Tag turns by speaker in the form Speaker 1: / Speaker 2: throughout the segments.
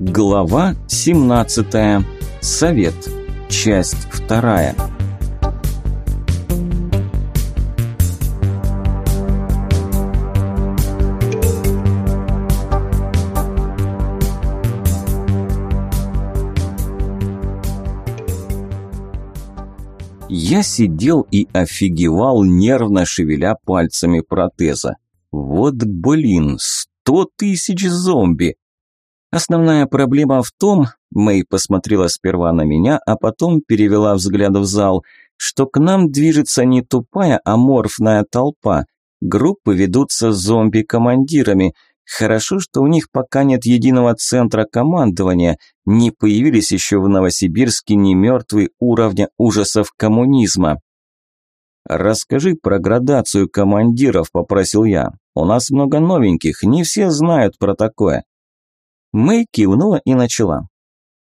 Speaker 1: Глава 17. Совет. Часть 2. Я сидел и офигевал, нервно шевеля пальцами протеза. Вот блин, сто тысяч зомби! Основная проблема в том, Мэй посмотрела сперва на меня, а потом перевела взгляд в зал, что к нам движется не тупая аморфная толпа. Группы ведутся зомби-командирами. Хорошо, что у них пока нет единого центра командования, не появились еще в Новосибирске ни мертвые уровня ужасов коммунизма. «Расскажи про градацию командиров», – попросил я. «У нас много новеньких, не все знают про такое». Мэй кивнула и начала.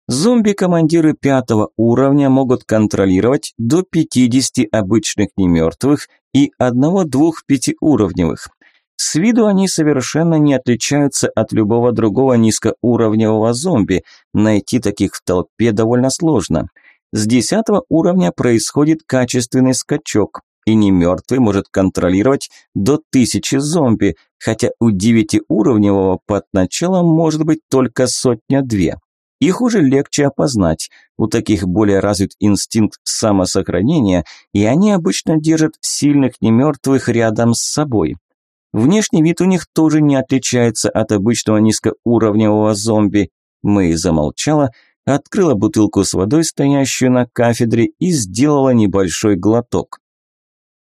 Speaker 1: Зомби-командиры пятого уровня могут контролировать до 50 обычных немертвых и одного-двух пятиуровневых. С виду они совершенно не отличаются от любого другого низкоуровневого зомби, найти таких в толпе довольно сложно. С десятого уровня происходит качественный скачок, и немертвый может контролировать до тысячи зомби, хотя у девятиуровневого под началом может быть только сотня-две. Их уже легче опознать, у таких более развит инстинкт самосохранения, и они обычно держат сильных немертвых рядом с собой. Внешний вид у них тоже не отличается от обычного низкоуровневого зомби. Мэй замолчала, открыла бутылку с водой, стоящую на кафедре, и сделала небольшой глоток.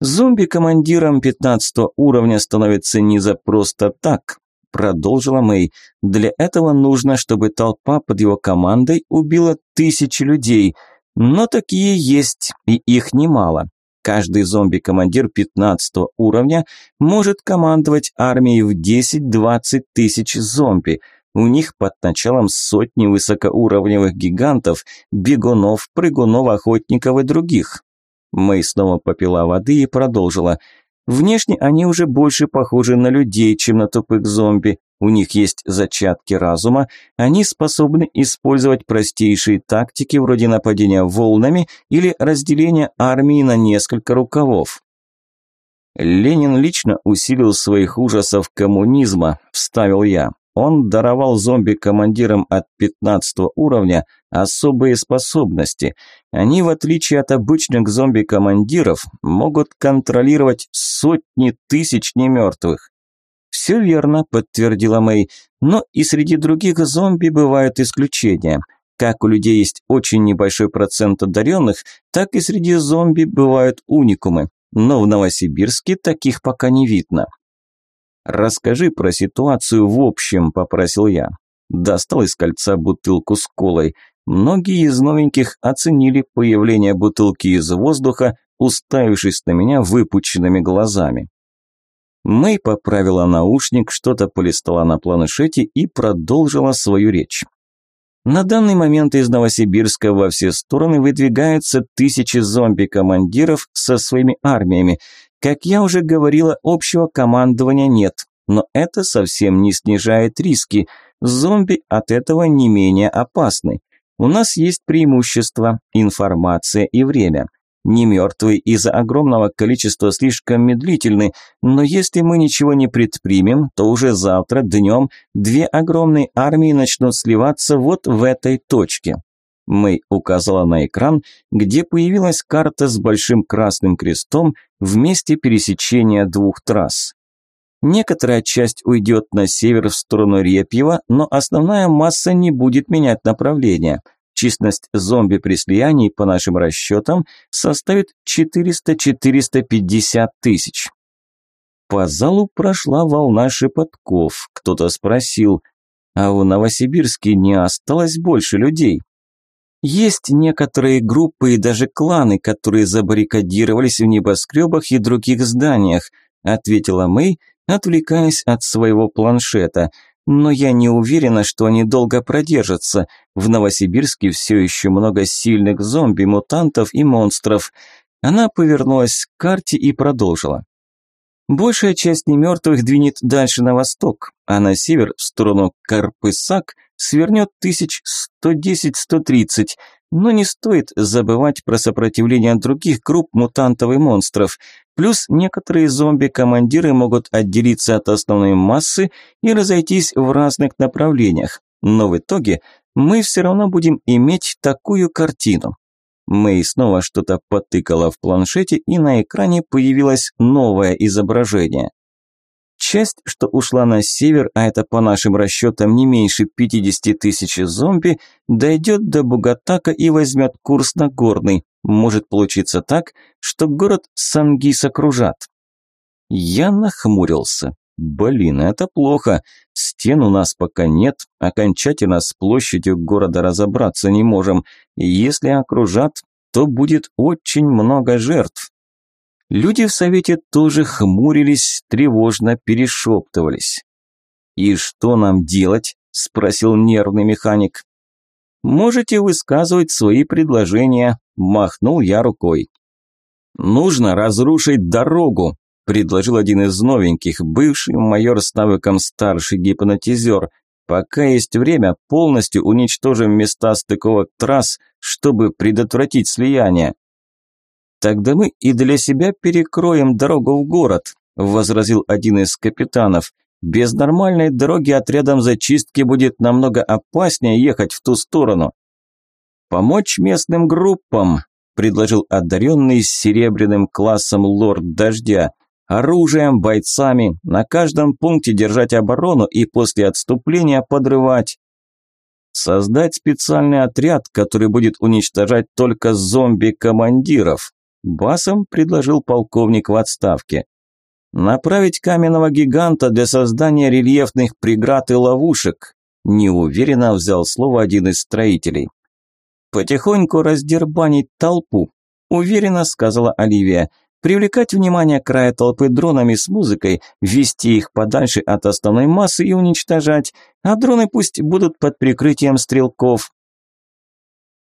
Speaker 1: Зомби командиром 15 уровня становится не за просто так, продолжила Мэй. Для этого нужно, чтобы толпа под его командой убила тысячи людей. Но такие есть, и их немало. Каждый зомби-командир 15 уровня может командовать армией в 10-20 тысяч зомби. У них под началом сотни высокоуровневых гигантов, бегунов, прыгунов, охотников и других. Мэй снова попила воды и продолжила. Внешне они уже больше похожи на людей, чем на тупых зомби. У них есть зачатки разума, они способны использовать простейшие тактики вроде нападения волнами или разделения армии на несколько рукавов. Ленин лично усилил своих ужасов коммунизма, вставил я. Он даровал зомби-командирам от 15 уровня особые способности. Они, в отличие от обычных зомби-командиров, могут контролировать сотни тысяч немертвых. «Все верно», – подтвердила Мэй, – «но и среди других зомби бывают исключения. Как у людей есть очень небольшой процент одаренных, так и среди зомби бывают уникумы. Но в Новосибирске таких пока не видно». «Расскажи про ситуацию в общем», – попросил я. Достал из кольца бутылку с колой. Многие из новеньких оценили появление бутылки из воздуха, уставившись на меня выпученными глазами. Мэй поправила наушник, что-то полистала на планшете и продолжила свою речь. На данный момент из Новосибирска во все стороны выдвигаются тысячи зомби-командиров со своими армиями. Как я уже говорила, общего командования нет, но это совсем не снижает риски. Зомби от этого не менее опасны. У нас есть преимущество – информация и время. Не мертвые из-за огромного количества слишком медлительны, но если мы ничего не предпримем, то уже завтра днем две огромные армии начнут сливаться вот в этой точке. Мэй указала на экран, где появилась карта с большим красным крестом в месте пересечения двух трасс. Некоторая часть уйдет на север в сторону Репьева, но основная масса не будет менять направление. Численность зомби при слиянии, по нашим расчетам, составит 400-450 тысяч. По залу прошла волна шепотков. Кто-то спросил, а в Новосибирске не осталось больше людей? Есть некоторые группы и даже кланы, которые забаррикадировались в небоскребах и других зданиях, ответила Мэй, отвлекаясь от своего планшета. Но я не уверена, что они долго продержатся. В Новосибирске все еще много сильных зомби, мутантов и монстров. Она повернулась к карте и продолжила. Большая часть немертвых двинет дальше на восток, а на север, в сторону Карпысак, свернет тысяч сто десять-сто тридцать. Но не стоит забывать про сопротивление других групп мутантов и монстров. Плюс некоторые зомби-командиры могут отделиться от основной массы и разойтись в разных направлениях. Но в итоге мы все равно будем иметь такую картину. Мэй снова что-то потыкала в планшете, и на экране появилось новое изображение. Часть, что ушла на север, а это по нашим расчетам не меньше 50 тысяч зомби, дойдет до Бугатака и возьмет курс на Горный. Может получиться так, что город Сангис окружат. Я нахмурился. Блин, это плохо. Стен у нас пока нет, окончательно с площадью города разобраться не можем. Если окружат, то будет очень много жертв. Люди в совете тоже хмурились, тревожно перешептывались. «И что нам делать?» – спросил нервный механик. «Можете высказывать свои предложения», – махнул я рукой. «Нужно разрушить дорогу», – предложил один из новеньких, бывший майор с навыком старший гипнотизер. «Пока есть время, полностью уничтожим места стыковок трасс, чтобы предотвратить слияние». «Тогда мы и для себя перекроем дорогу в город», – возразил один из капитанов. «Без нормальной дороги отрядом зачистки будет намного опаснее ехать в ту сторону». «Помочь местным группам», – предложил одаренный с серебряным классом лорд дождя. «Оружием, бойцами, на каждом пункте держать оборону и после отступления подрывать». Создать специальный отряд, который будет уничтожать только зомби-командиров, Басом предложил полковник в отставке. Направить каменного гиганта для создания рельефных преград и ловушек. Неуверенно взял слово один из строителей. Потихоньку раздербанить толпу, уверенно сказала Оливия. Привлекать внимание края толпы дронами с музыкой, вести их подальше от основной массы и уничтожать, а дроны пусть будут под прикрытием стрелков.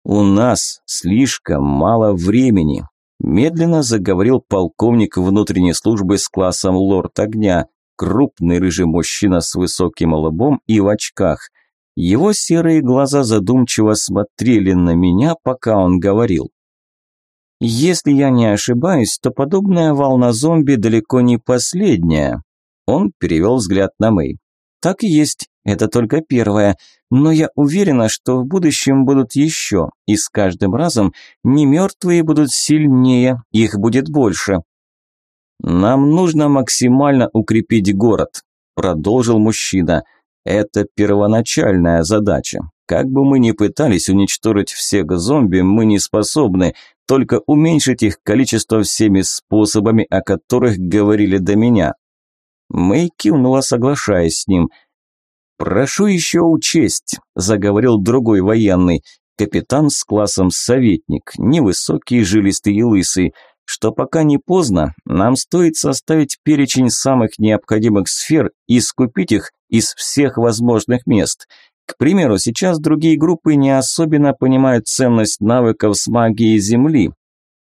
Speaker 1: У нас слишком мало времени, Медленно заговорил полковник внутренней службы с классом лорд огня, крупный рыжий мужчина с высоким лбом и в очках. Его серые глаза задумчиво смотрели на меня, пока он говорил. Если я не ошибаюсь, то подобная волна зомби далеко не последняя. Он перевел взгляд на Мэй. Так и есть, это только первое, но я уверена, что в будущем будут еще, и с каждым разом не мертвые будут сильнее, их будет больше. Нам нужно максимально укрепить город, продолжил мужчина. Это первоначальная задача. Как бы мы ни пытались уничтожить всех зомби, мы не способны, только уменьшить их количество всеми способами, о которых говорили до меня. Мэй кивнула, соглашаясь с ним. «Прошу еще учесть», – заговорил другой военный, капитан с классом советник, невысокий, жилистый и лысый, что пока не поздно, нам стоит составить перечень самых необходимых сфер и скупить их из всех возможных мест. К примеру, сейчас другие группы не особенно понимают ценность навыков с магией Земли.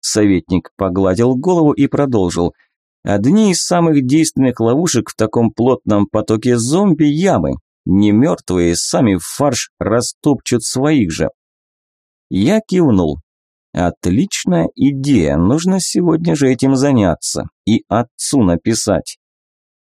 Speaker 1: Советник погладил голову и продолжил – Одни из самых действенных ловушек в таком плотном потоке зомби – ямы. Не мертвые сами в фарш растопчут своих же. Я кивнул. Отличная идея, нужно сегодня же этим заняться и отцу написать.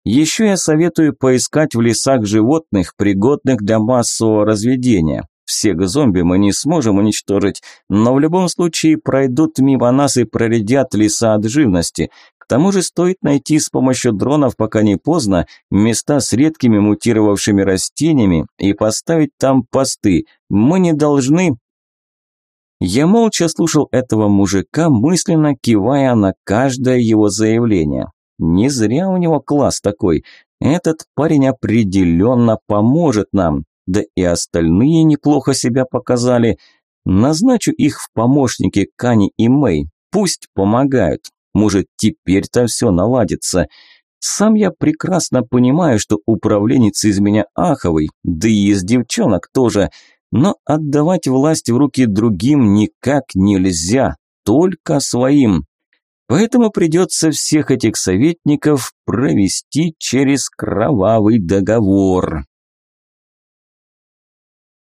Speaker 1: Еще я советую поискать в лесах животных, пригодных для массового разведения. Всех зомби мы не сможем уничтожить, но в любом случае пройдут мимо нас и проредят леса от живности. К тому же стоит найти с помощью дронов, пока не поздно, места с редкими мутировавшими растениями и поставить там посты. Мы не должны... Я молча слушал этого мужика, мысленно кивая на каждое его заявление. Не зря у него класс такой. Этот парень определенно поможет нам. Да и остальные неплохо себя показали. Назначу их в помощники Кани и Мэй. Пусть помогают. Может, теперь-то все наладится. Сам я прекрасно понимаю, что управленец из меня аховый, да и из девчонок тоже. Но отдавать власть в руки другим никак нельзя, только своим. Поэтому придется всех этих советников провести через кровавый договор.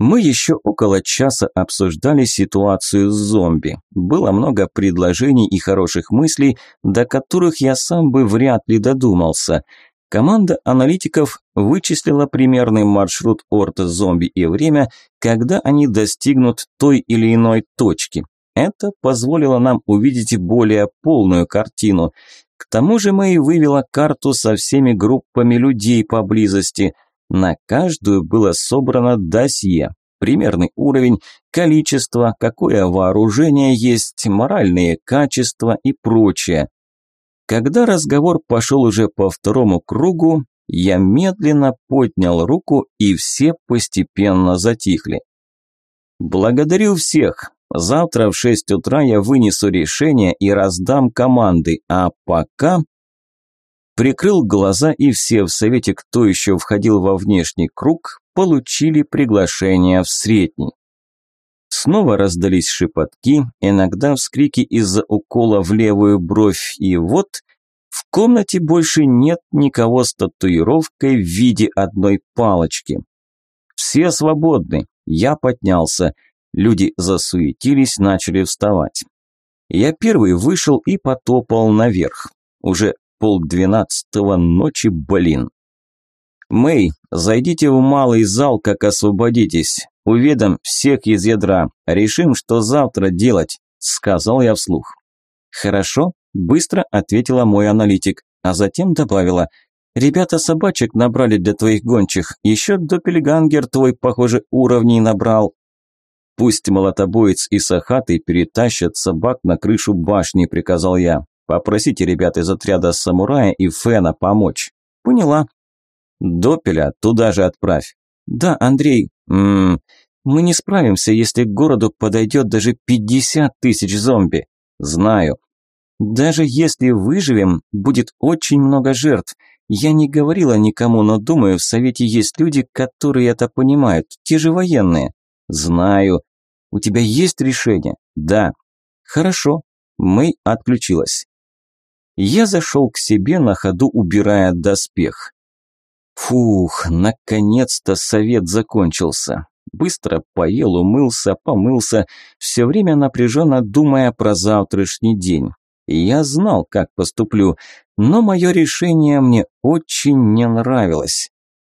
Speaker 1: Мы еще около часа обсуждали ситуацию с зомби. Было много предложений и хороших мыслей, до которых я сам бы вряд ли додумался. Команда аналитиков вычислила примерный маршрут орта зомби и время, когда они достигнут той или иной точки. Это позволило нам увидеть более полную картину. К тому же Мэй вывела карту со всеми группами людей поблизости – на каждую было собрано досье, примерный уровень, количество, какое вооружение есть, моральные качества и прочее. Когда разговор пошел уже по второму кругу, я медленно поднял руку, и все постепенно затихли. «Благодарю всех. Завтра в шесть утра я вынесу решение и раздам команды, а пока...» Прикрыл глаза, и все в совете, кто еще входил во внешний круг, получили приглашение в средний. Снова раздались шепотки, иногда вскрики из-за укола в левую бровь, и вот в комнате больше нет никого с татуировкой в виде одной палочки. Все свободны. Я поднялся. Люди засуетились, начали вставать. Я первый вышел и потопал наверх. Уже полдвенадцатого ночи, блин. «Мэй, зайдите в малый зал, как освободитесь. Уведом всех из ядра. Решим, что завтра делать», – сказал я вслух. «Хорошо», – быстро ответила мой аналитик, а затем добавила. «Ребята собачек набрали для твоих гончих. Еще доппельгангер твой, похоже, уровней набрал». «Пусть молотобоец и сахатый перетащат собак на крышу башни», – приказал я. Попросите ребят из отряда самурая и Фена помочь. Поняла. Допеля туда же отправь. Да, Андрей. М -м, мы не справимся, если к городу подойдет даже 50 тысяч зомби. Знаю. Даже если выживем, будет очень много жертв. Я не говорила никому, но думаю, в Совете есть люди, которые это понимают, те же военные. Знаю. У тебя есть решение? Да. Хорошо. Мэй отключилась. Я зашел к себе на ходу, убирая доспех. Фух, наконец-то совет закончился. Быстро поел, умылся, помылся, все время напряженно думая про завтрашний день. Я знал, как поступлю, но мое решение мне очень не нравилось.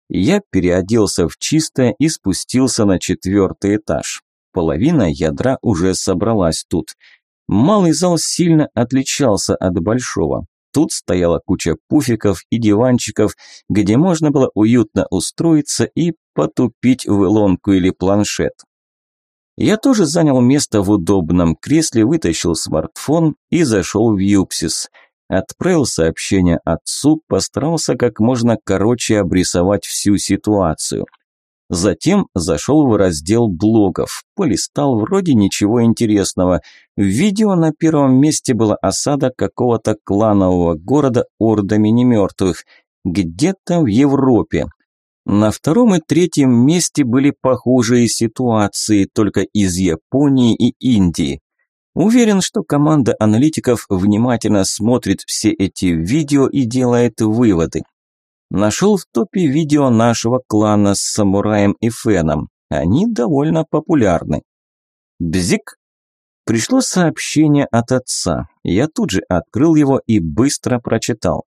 Speaker 1: Я переоделся в чистое и спустился на четвертый этаж. Половина ядра уже собралась тут – Малый зал сильно отличался от большого. Тут стояла куча пуфиков и диванчиков, где можно было уютно устроиться и потупить в лонку или планшет. Я тоже занял место в удобном кресле, вытащил смартфон и зашел в Юпсис. Отправил сообщение отцу, постарался как можно короче обрисовать всю ситуацию – Затем зашел в раздел блогов, полистал вроде ничего интересного. В видео на первом месте была осада какого-то кланового города ордами немертвых, где-то в Европе. На втором и третьем месте были похожие ситуации, только из Японии и Индии. Уверен, что команда аналитиков внимательно смотрит все эти видео и делает выводы. Нашел в топе видео нашего клана с самураем и феном. Они довольно популярны. Бзик. Пришло сообщение от отца. Я тут же открыл его и быстро прочитал.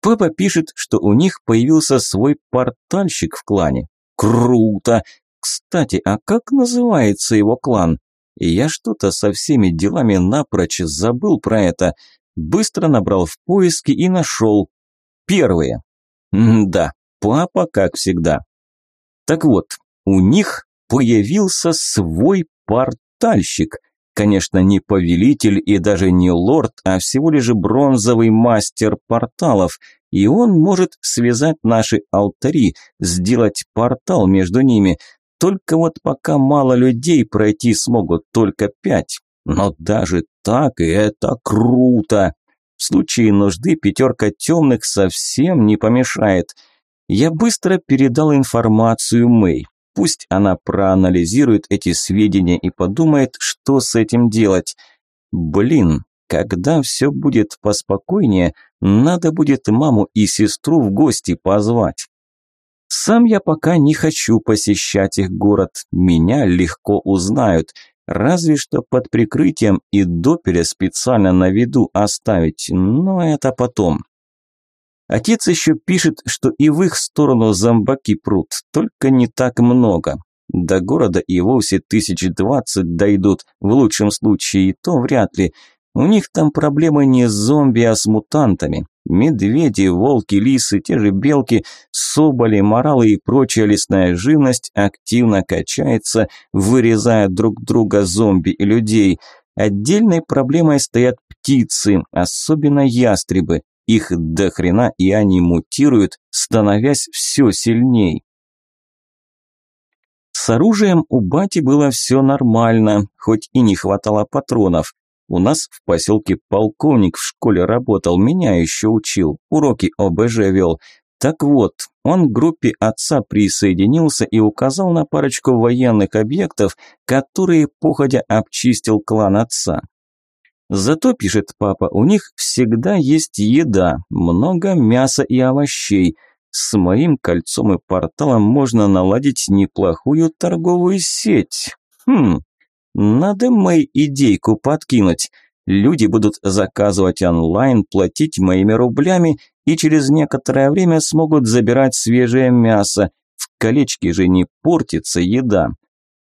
Speaker 1: Папа пишет, что у них появился свой портальщик в клане. Круто! Кстати, а как называется его клан? Я что-то со всеми делами напрочь забыл про это. Быстро набрал в поиске и нашел. Первые. Да, папа, как всегда. Так вот, у них появился свой портальщик. Конечно, не повелитель и даже не лорд, а всего лишь бронзовый мастер порталов. И он может связать наши алтари, сделать портал между ними. Только вот пока мало людей пройти смогут, только пять. Но даже так это круто. В случае нужды пятерка темных совсем не помешает. Я быстро передал информацию Мэй. Пусть она проанализирует эти сведения и подумает, что с этим делать. Блин, когда все будет поспокойнее, надо будет маму и сестру в гости позвать. Сам я пока не хочу посещать их город, меня легко узнают, разве что под прикрытием и доперя специально на виду оставить, но это потом. Отец еще пишет, что и в их сторону зомбаки прут, только не так много. До города и вовсе тысяч двадцать дойдут, в лучшем случае и то вряд ли. У них там проблемы не с зомби, а с мутантами. Медведи, волки, лисы, те же белки, соболи, моралы и прочая лесная живность активно качается, вырезая друг друга зомби и людей. Отдельной проблемой стоят птицы, особенно ястребы. Их до хрена и они мутируют, становясь все сильней. С оружием у бати было все нормально, хоть и не хватало патронов. У нас в поселке полковник в школе работал, меня еще учил, уроки ОБЖ вел. Так вот, он к группе отца присоединился и указал на парочку военных объектов, которые походя обчистил клан отца. Зато, пишет папа, у них всегда есть еда, много мяса и овощей. С моим кольцом и порталом можно наладить неплохую торговую сеть. Хм, надо Мэй идейку подкинуть. Люди будут заказывать онлайн, платить моими рублями и через некоторое время смогут забирать свежее мясо. В колечке же не портится еда.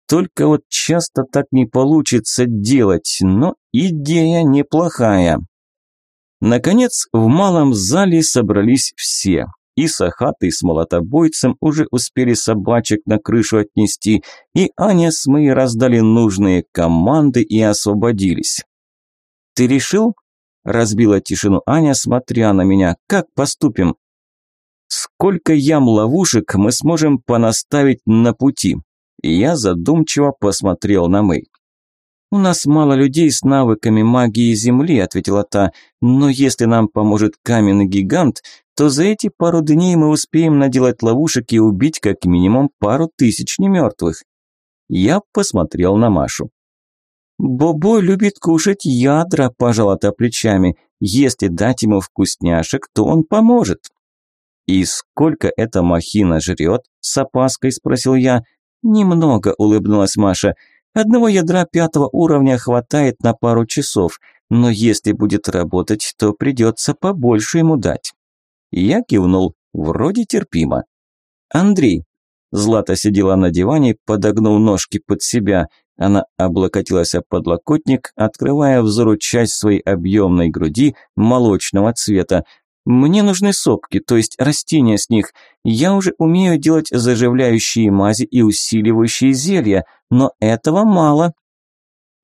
Speaker 1: Только вот часто так не получится делать, но идея неплохая. Наконец, в малом зале собрались все. И Сахатый с молотобойцем уже успели собачек на крышу отнести, и Аня с Мэй раздали нужные команды и освободились. «Ты решил?» – разбила тишину Аня, смотря на меня. «Как поступим?» «Сколько ям ловушек мы сможем понаставить на пути?» Я задумчиво посмотрел на Мэй. «У нас мало людей с навыками магии Земли», – ответила та. «Но если нам поможет каменный гигант, то за эти пару дней мы успеем наделать ловушек и убить как минимум пару тысяч немертвых». Я посмотрел на Машу. «Бобо любит кушать ядра», – пожала плечами. «Если дать ему вкусняшек, то он поможет». «И сколько эта махина жрет?» – с опаской спросил я. «Немного», – улыбнулась Маша. Одного ядра пятого уровня хватает на пару часов, но если будет работать, то придется побольше ему дать. Я кивнул, вроде терпимо. Андрей. Злата сидела на диване, подогнув ножки под себя. Она облокотилась о подлокотник, открывая взору часть своей объемной груди молочного цвета. Мне нужны сопки, то есть растения с них. Я уже умею делать заживляющие мази и усиливающие зелья, но этого мало.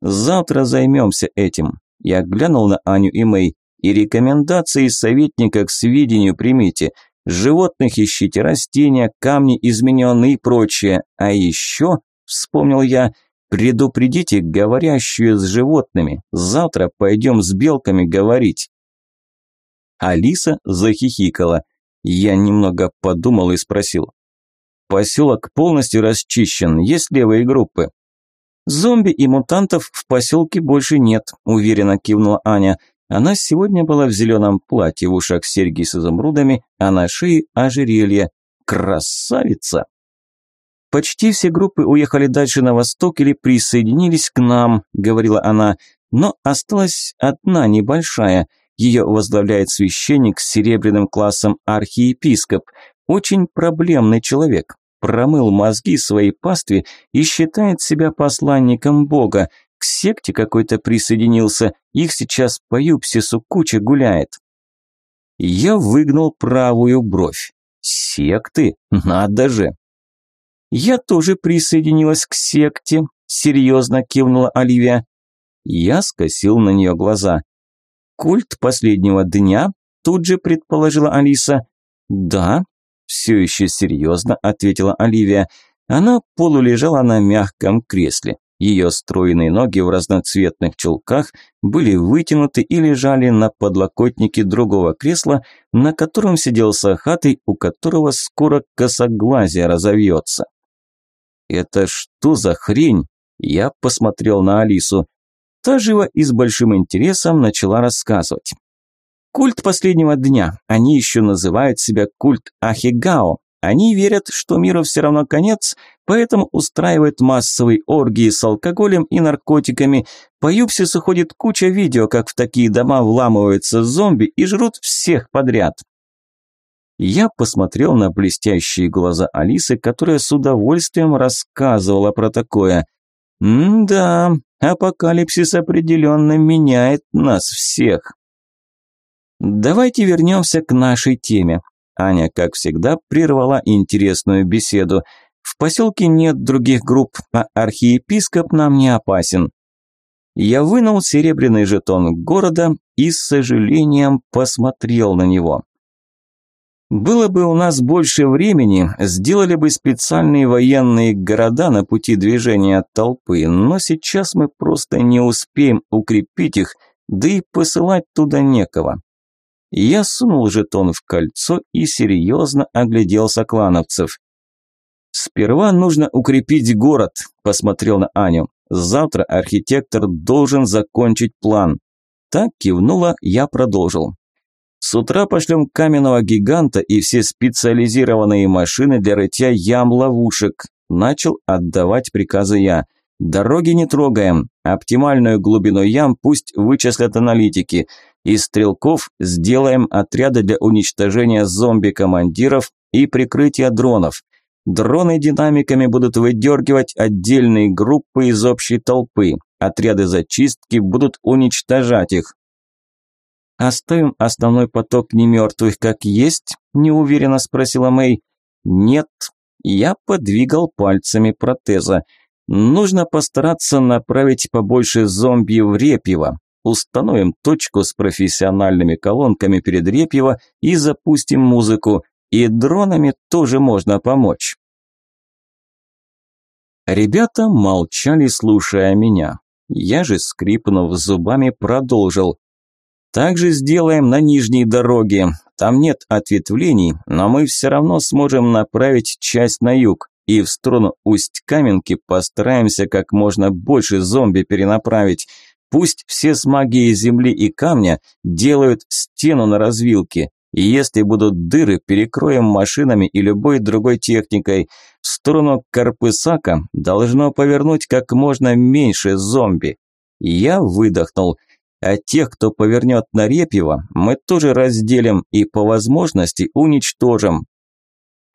Speaker 1: Завтра займемся этим. Я глянул на Аню и Мэй. И рекомендации советника к сведению примите. Животных ищите, растения, камни измененные и прочее. А еще, вспомнил я, предупредите говорящую с животными. Завтра пойдем с белками говорить. Алиса захихикала. Я немного подумал и спросил. Поселок полностью расчищен, есть левые группы? Зомби и мутантов в поселке больше нет, уверенно кивнула Аня. Она сегодня была в зеленом платье, в ушах серьги с изумрудами, а на шее ожерелье. Красавица! Почти все группы уехали дальше на восток или присоединились к нам, говорила она, но осталась одна небольшая – ее возглавляет священник с серебряным классом архиепископ. Очень проблемный человек. Промыл мозги своей пастве и считает себя посланником Бога. К секте какой-то присоединился, их сейчас по Юпсису куча гуляет. Я выгнал правую бровь. Секты? Надо же! Я тоже присоединилась к секте, серьезно кивнула Оливия. Я скосил на нее глаза. Культ последнего дня? Тут же предположила Алиса. Да, все еще серьезно ответила Оливия. Она полулежала на мягком кресле. Ее стройные ноги в разноцветных чулках были вытянуты и лежали на подлокотнике другого кресла, на котором сидел Сахатый, у которого скоро косоглазие разовьется. «Это что за хрень?» Я посмотрел на Алису. Та живо и с большим интересом начала рассказывать. Культ последнего дня. Они еще называют себя культ Ахигао. Они верят, что миру все равно конец, поэтому устраивают массовые оргии с алкоголем и наркотиками. По Юпсису ходит куча видео, как в такие дома вламываются зомби и жрут всех подряд. Я посмотрел на блестящие глаза Алисы, которая с удовольствием рассказывала про такое. «М-да, апокалипсис определенно меняет нас всех». Давайте вернемся к нашей теме. Аня, как всегда, прервала интересную беседу. В поселке нет других групп, а архиепископ нам не опасен. Я вынул серебряный жетон города и с сожалением посмотрел на него. Было бы у нас больше времени, сделали бы специальные военные города на пути движения толпы, но сейчас мы просто не успеем укрепить их, да и посылать туда некого. Я сунул жетон в кольцо и серьезно оглядел соклановцев. «Сперва нужно укрепить город», – посмотрел на Аню. «Завтра архитектор должен закончить план». Так кивнула, я продолжил. С утра пошлем каменного гиганта и все специализированные машины для рытья ям-ловушек. Начал отдавать приказы я. Дороги не трогаем. Оптимальную глубину ям пусть вычислят аналитики. Из стрелков сделаем отряды для уничтожения зомби-командиров и прикрытия дронов. Дроны динамиками будут выдергивать отдельные группы из общей толпы. Отряды зачистки будут уничтожать их. «Оставим основной поток немертвых как есть?» – неуверенно спросила Мэй. «Нет». Я подвигал пальцами протеза. «Нужно постараться направить побольше зомби в Репьево. Установим точку с профессиональными колонками перед Репьево и запустим музыку. И дронами тоже можно помочь». Ребята молчали, слушая меня. Я же, скрипнув зубами, продолжил. Также сделаем на нижней дороге. Там нет ответвлений, но мы все равно сможем направить часть на юг. И в сторону Усть-Каменки постараемся как можно больше зомби перенаправить. Пусть все с магией земли и камня делают стену на развилке. И если будут дыры, перекроем машинами и любой другой техникой. В сторону Карпысака должно повернуть как можно меньше зомби. Я выдохнул – а тех, кто повернет на Репьево, мы тоже разделим и по возможности уничтожим.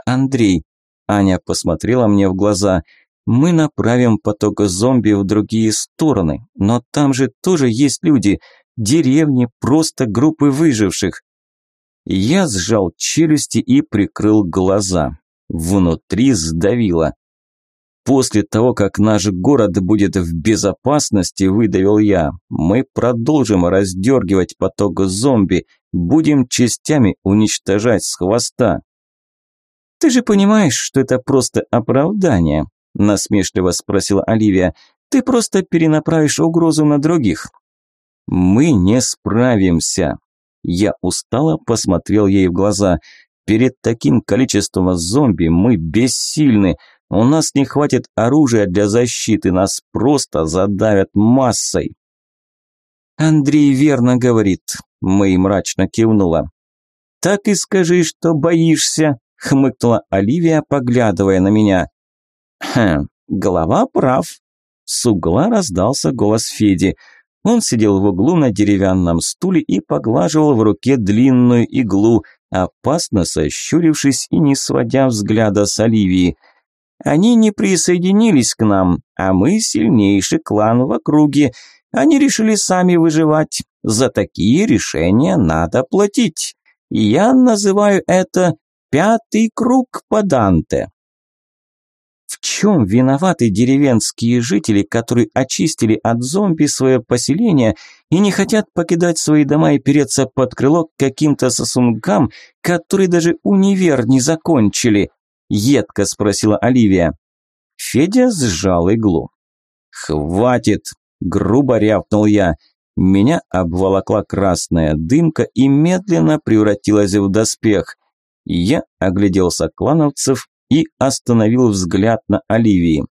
Speaker 1: Андрей, Аня посмотрела мне в глаза, мы направим поток зомби в другие стороны, но там же тоже есть люди, деревни, просто группы выживших. Я сжал челюсти и прикрыл глаза. Внутри сдавило. После того, как наш город будет в безопасности, выдавил я, мы продолжим раздергивать поток зомби, будем частями уничтожать с хвоста. Ты же понимаешь, что это просто оправдание, насмешливо спросила Оливия. Ты просто перенаправишь угрозу на других. Мы не справимся. Я устало посмотрел ей в глаза. Перед таким количеством зомби мы бессильны. У нас не хватит оружия для защиты, нас просто задавят массой. Андрей верно говорит, Мэй мрачно кивнула. Так и скажи, что боишься, хмыкнула Оливия, поглядывая на меня. Хм, голова прав. С угла раздался голос Феди. Он сидел в углу на деревянном стуле и поглаживал в руке длинную иглу, опасно сощурившись и не сводя взгляда с Оливии. Они не присоединились к нам, а мы сильнейший клан в округе. Они решили сами выживать. За такие решения надо платить. Я называю это «пятый круг по Данте». В чем виноваты деревенские жители, которые очистили от зомби свое поселение и не хотят покидать свои дома и переться под крыло к каким-то сосунгам, которые даже универ не закончили? едко спросила Оливия. Федя сжал иглу. «Хватит!» – грубо рявкнул я. Меня обволокла красная дымка и медленно превратилась в доспех. Я огляделся клановцев и остановил взгляд на Оливии.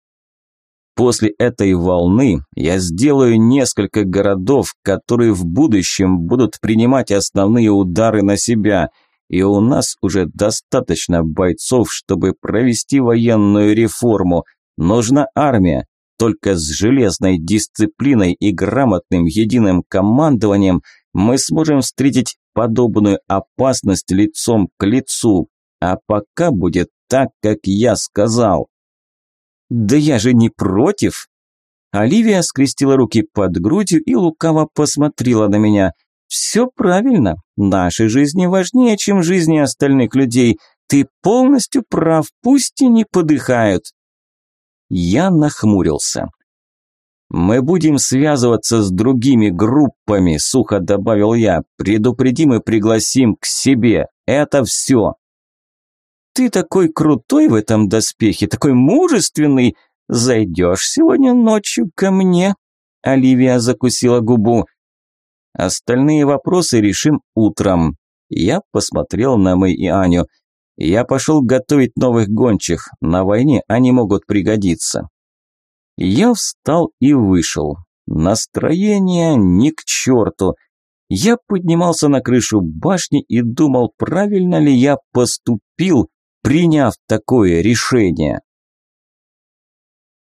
Speaker 1: После этой волны я сделаю несколько городов, которые в будущем будут принимать основные удары на себя – и у нас уже достаточно бойцов, чтобы провести военную реформу. Нужна армия. Только с железной дисциплиной и грамотным единым командованием мы сможем встретить подобную опасность лицом к лицу. А пока будет так, как я сказал. Да я же не против. Оливия скрестила руки под грудью и лукаво посмотрела на меня. Все правильно. Наши жизни важнее, чем жизни остальных людей. Ты полностью прав, пусть и не подыхают. Я нахмурился. «Мы будем связываться с другими группами», – сухо добавил я. «Предупредим и пригласим к себе. Это все». «Ты такой крутой в этом доспехе, такой мужественный. Зайдешь сегодня ночью ко мне?» Оливия закусила губу. Остальные вопросы решим утром. Я посмотрел на Мэй и Аню. Я пошел готовить новых гончих. На войне они могут пригодиться. Я встал и вышел. Настроение ни к черту. Я поднимался на крышу башни и думал, правильно ли я поступил, приняв такое решение.